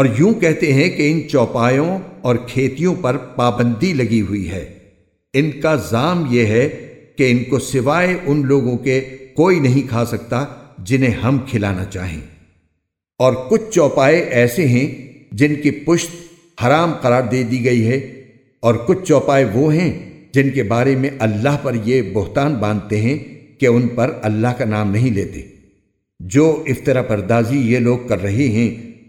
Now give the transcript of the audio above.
और यूँ कहते हैं कि इन चौपायों और खेतियों पर पाबंदी लगी हुई है। इनका जाम यह है कि इनको सिवाय उन लोगों के कोई नहीं खा सकता जिन्हें हम खिलाना चाहें। और कुछ चौपाए ऐसे हैं जिनकी पुश्त हराम करार दे दी गई है और कुछ चौपाए वो हैं जिनके बारे में अल्लाह पर यह बोहतान बांधते हैं कि उन पर अल्लाह का नाम नहीं लेते। जो इफ्तरा परदाजी ये लोग कर रहे हैं